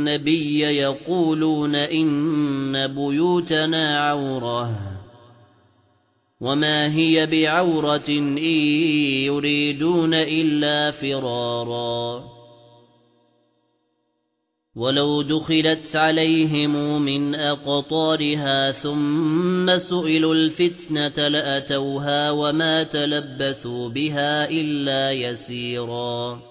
النَّبِيَّ يَقُولُونَ إِنَّ بُيُوتَنَا عَوْرَةٌ وَمَا هِيَ بِعَوْرَةٍ إِن يُرِيدُونَ إِلَّا فِرَارًا وَلَوْ دُخِلَتْ عَلَيْهِمْ مِنْ أَقْطَارِهَا ثُمَّ سُئِلُوا الْفِتْنَةَ لَأَتَوْهَا وَمَا تَلَبَّثُوا بِهَا إِلَّا يَسِيرًا